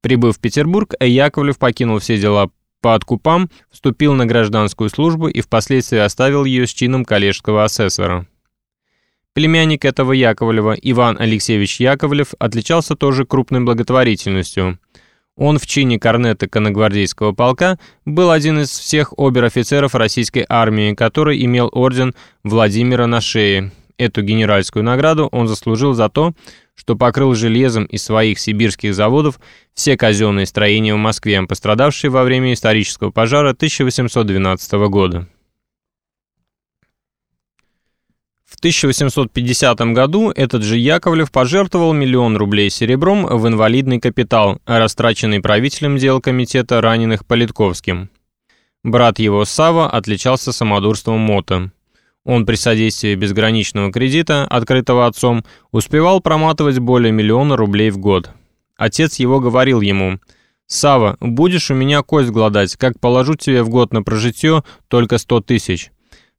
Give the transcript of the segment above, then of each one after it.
Прибыв в Петербург, Яковлев покинул все дела по откупам, вступил на гражданскую службу и впоследствии оставил ее с чином коллежского асессора. Племянник этого Яковлева, Иван Алексеевич Яковлев, отличался тоже крупной благотворительностью. Он в чине корнета конногвардейского полка был один из всех обер-офицеров российской армии, который имел орден Владимира на шее. Эту генеральскую награду он заслужил за то, что покрыл железом из своих сибирских заводов все казенные строения в Москве, пострадавшие во время исторического пожара 1812 года. В 1850 году этот же Яковлев пожертвовал миллион рублей серебром в инвалидный капитал, растраченный правителем дел комитета раненых Политковским. Брат его Сава отличался самодурством мота. Он при содействии безграничного кредита, открытого отцом, успевал проматывать более миллиона рублей в год. Отец его говорил ему, «Сава, будешь у меня кость гладать, как положу тебе в год на прожитие только сто тысяч».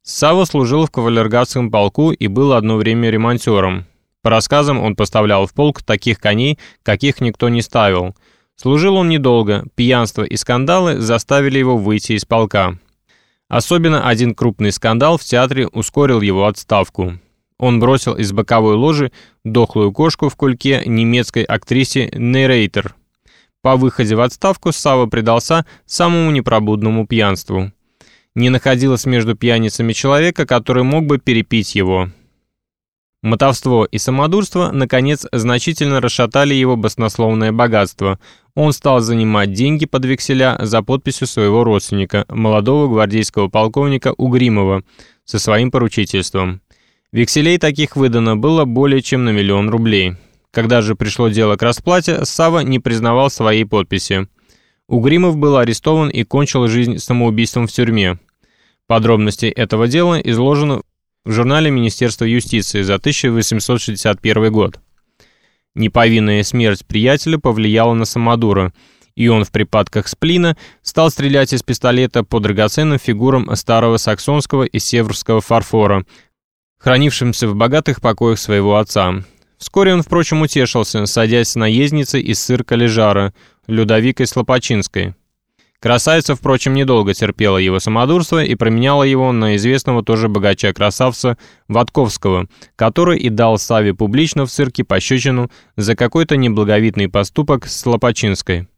Сава служил в кавалергардском полку и был одно время ремонтером. По рассказам, он поставлял в полк таких коней, каких никто не ставил. Служил он недолго, пьянство и скандалы заставили его выйти из полка. Особенно один крупный скандал в театре ускорил его отставку. Он бросил из боковой ложи дохлую кошку в кульке немецкой актрисе Нейрейтер. По выходе в отставку Сава предался самому непробудному пьянству. Не находилось между пьяницами человека, который мог бы перепить его. Мотовство и самодурство, наконец, значительно расшатали его баснословное богатство. Он стал занимать деньги под векселя за подписью своего родственника, молодого гвардейского полковника Угримова, со своим поручительством. Векселей таких выдано было более чем на миллион рублей. Когда же пришло дело к расплате, Сава не признавал своей подписи. Угримов был арестован и кончил жизнь самоубийством в тюрьме. Подробности этого дела изложены в журнале Министерства юстиции за 1861 год. Неповинная смерть приятеля повлияла на Самодура, и он в припадках сплина стал стрелять из пистолета по драгоценным фигурам старого саксонского и северского фарфора, хранившимся в богатых покоях своего отца. Вскоре он, впрочем, утешился, садясь с наездницей из цирка Лежара, Людовикой Слопочинской. Красавица, впрочем, недолго терпела его самодурство и променяла его на известного тоже богача-красавца Ватковского, который и дал Саве публично в цирке пощечину за какой-то неблаговидный поступок с Лопачинской.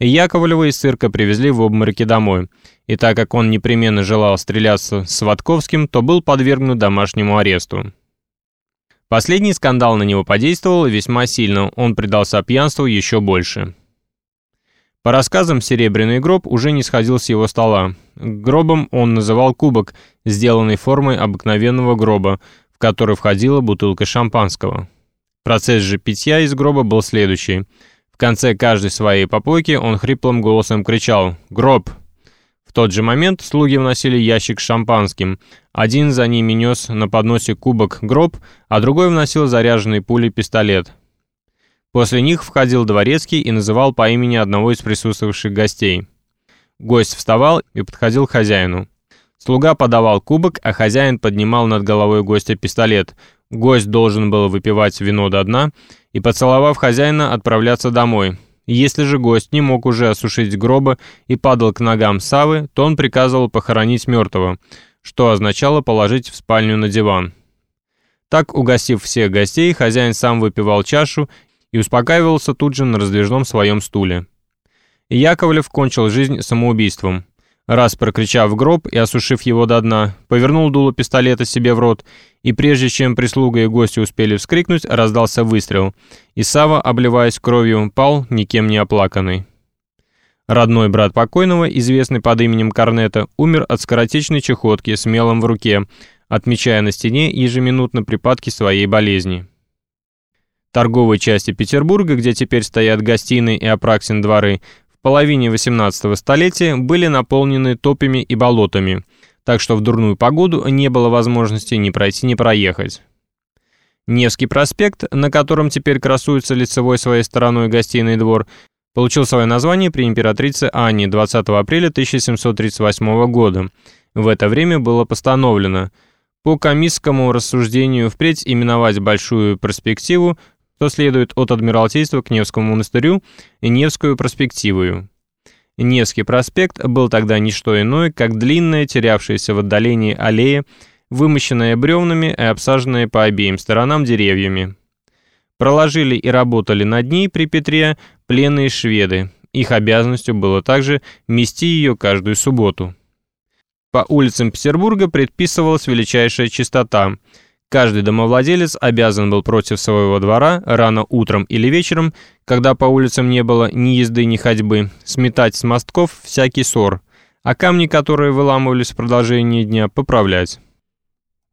Яковлева из цирка привезли в обмороке домой, и так как он непременно желал стреляться с Ватковским, то был подвергнут домашнему аресту. Последний скандал на него подействовал весьма сильно, он предался пьянству еще больше. По рассказам, серебряный гроб уже не сходил с его стола. Гробом он называл кубок, сделанный формой обыкновенного гроба, в который входила бутылка шампанского. Процесс же питья из гроба был следующий. В конце каждой своей попойки он хриплым голосом кричал «Гроб!». В тот же момент слуги вносили ящик с шампанским. Один за ними нес на подносе кубок гроб, а другой вносил заряженный пулей пистолет. После них входил дворецкий и называл по имени одного из присутствовавших гостей. Гость вставал и подходил к хозяину. Слуга подавал кубок, а хозяин поднимал над головой гостя пистолет. Гость должен был выпивать вино до дна и, поцеловав хозяина, отправляться домой. Если же гость не мог уже осушить гроба и падал к ногам Савы, то он приказывал похоронить мертвого, что означало положить в спальню на диван. Так, угостив всех гостей, хозяин сам выпивал чашу и успокаивался тут же на раздвижном своем стуле. Яковлев кончил жизнь самоубийством. Раз прокричав гроб и осушив его до дна, повернул дуло пистолета себе в рот, и прежде чем прислуга и гости успели вскрикнуть, раздался выстрел, и Сава, обливаясь кровью, пал, никем не оплаканный. Родной брат покойного, известный под именем Корнета, умер от скоротечной чехотки с мелом в руке, отмечая на стене ежеминутно припадки своей болезни торговой части Петербурга, где теперь стоят гостиные и Апраксин дворы, в половине 18 столетия были наполнены топями и болотами, так что в дурную погоду не было возможности ни пройти, ни проехать. Невский проспект, на котором теперь красуется лицевой своей стороной гостиный двор, получил свое название при императрице Анне 20 апреля 1738 года. В это время было постановлено по комиссскому рассуждению впредь именовать большую перспективу что следует от Адмиралтейства к Невскому монастырю и Невскую проспективую. Невский проспект был тогда не что иное, как длинная, терявшаяся в отдалении аллея, вымощенная бревнами и обсаженная по обеим сторонам деревьями. Проложили и работали над ней при Петре пленные шведы. Их обязанностью было также мести ее каждую субботу. По улицам Петербурга предписывалась величайшая чистота. Каждый домовладелец обязан был против своего двора рано утром или вечером, когда по улицам не было ни езды, ни ходьбы, сметать с мостков всякий ссор, а камни, которые выламывались в продолжении дня, поправлять.